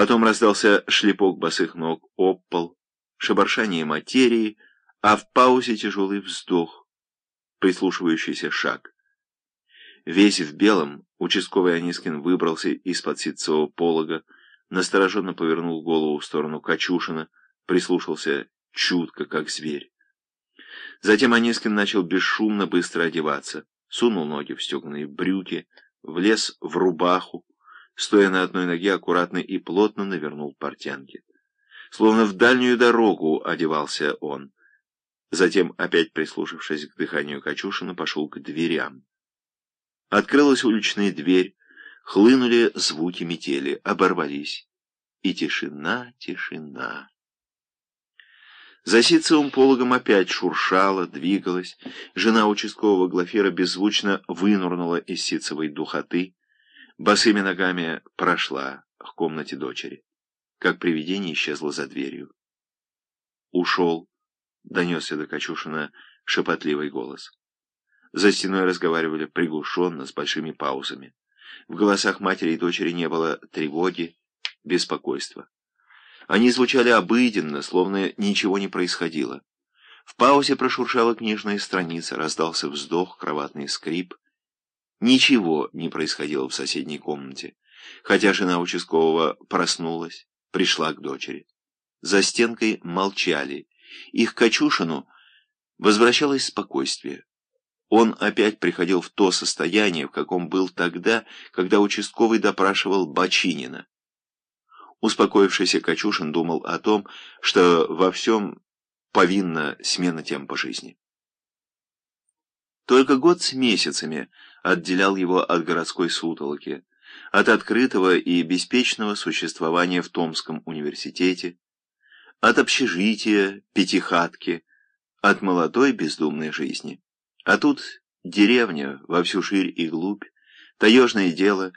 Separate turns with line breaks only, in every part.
Потом раздался шлепок босых ног об пол, шебаршание материи, а в паузе тяжелый вздох, прислушивающийся шаг. Весь в белом, участковый Анискин выбрался из-под ситцевого полога, настороженно повернул голову в сторону Качушина, прислушался чутко, как зверь. Затем Анискин начал бесшумно быстро одеваться, сунул ноги в стеганые брюки, влез в рубаху, стоя на одной ноге, аккуратно и плотно навернул портянки. Словно в дальнюю дорогу одевался он. Затем, опять прислушавшись к дыханию Качушина, пошел к дверям. Открылась уличная дверь, хлынули звуки метели, оборвались. И тишина, тишина. За ситцевым пологом опять шуршала, двигалась. Жена участкового Глафира беззвучно вынурнула из ситцевой духоты, босыми ногами прошла к комнате дочери. Как привидение исчезла за дверью. «Ушел», — донесся до Качушина шепотливый голос. За стеной разговаривали приглушенно, с большими паузами. В голосах матери и дочери не было тревоги, беспокойства. Они звучали обыденно, словно ничего не происходило. В паузе прошуршала книжная страница, раздался вздох, кроватный скрип. Ничего не происходило в соседней комнате, хотя жена участкового проснулась, пришла к дочери. За стенкой молчали. Их Качушину возвращалось спокойствие. Он опять приходил в то состояние, в каком был тогда, когда участковый допрашивал Бочинина. Успокоившийся Качушин думал о том, что во всем повинна смена темпа жизни. Только год с месяцами отделял его от городской сутолоки, от открытого и беспечного существования в Томском университете, от общежития, пятихатки, от молодой бездумной жизни. А тут деревня во всю ширь и глубь, таежное дело,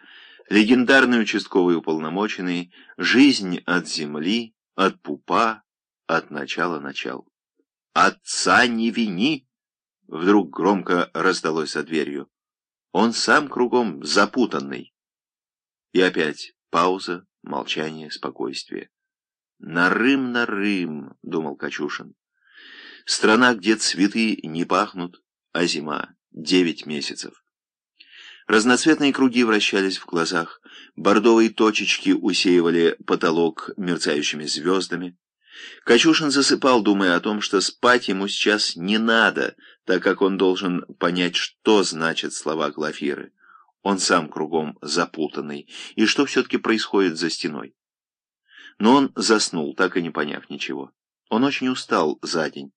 легендарный участковый уполномоченный, жизнь от земли, от пупа, от начала начал. «Отца не вини!» Вдруг громко раздалось за дверью. Он сам кругом запутанный. И опять пауза, молчание, спокойствие. «Нарым-нарым», — думал Качушин. «Страна, где цветы не пахнут, а зима — девять месяцев». Разноцветные круги вращались в глазах, бордовые точечки усеивали потолок мерцающими звездами. Качушин засыпал, думая о том, что спать ему сейчас не надо, так как он должен понять, что значат слова Глафиры. Он сам кругом запутанный, и что все-таки происходит за стеной. Но он заснул, так и не поняв ничего. Он очень устал за день.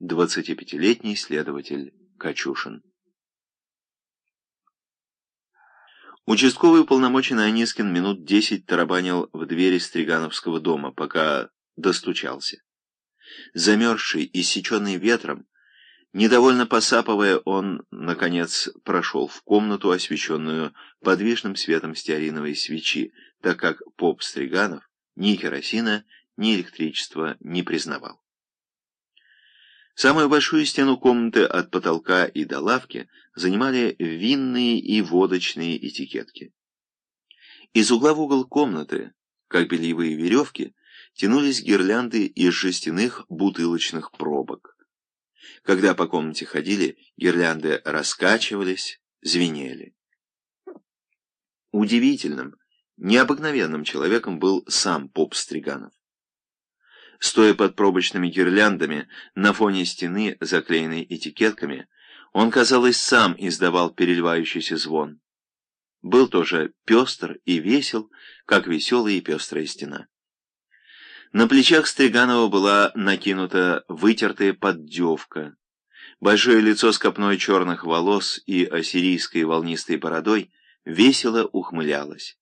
Двадцатипятилетний следователь Качушин. Участковый уполномоченный Анискин минут десять тарабанил в двери Стригановского дома, пока достучался. Замерзший, и иссеченный ветром, недовольно посапывая, он, наконец, прошел в комнату, освещенную подвижным светом стеариновой свечи, так как поп Стриганов ни керосина, ни электричества не признавал. Самую большую стену комнаты от потолка и до лавки занимали винные и водочные этикетки. Из угла в угол комнаты, как бельевые веревки, тянулись гирлянды из жестяных бутылочных пробок. Когда по комнате ходили, гирлянды раскачивались, звенели. Удивительным, необыкновенным человеком был сам поп Стриганов. Стоя под пробочными гирляндами на фоне стены, заклеенной этикетками, он, казалось, сам издавал переливающийся звон. Был тоже пестр и весел, как веселая и пестрая стена. На плечах Стриганова была накинута вытертая поддевка. Большое лицо с копной черных волос и ассирийской волнистой бородой весело ухмылялось.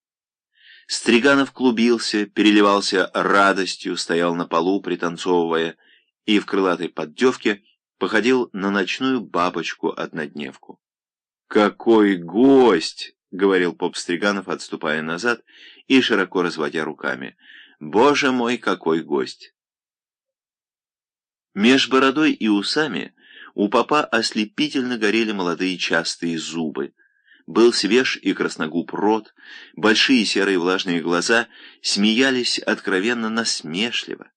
Стриганов клубился, переливался радостью, стоял на полу, пританцовывая, и в крылатой поддевке походил на ночную бабочку-однодневку. «Какой гость!» — говорил поп Стриганов, отступая назад и широко разводя руками — Боже мой, какой гость! Меж бородой и усами у папа ослепительно горели молодые частые зубы. Был свеж и красногуб рот, большие серые влажные глаза смеялись откровенно насмешливо.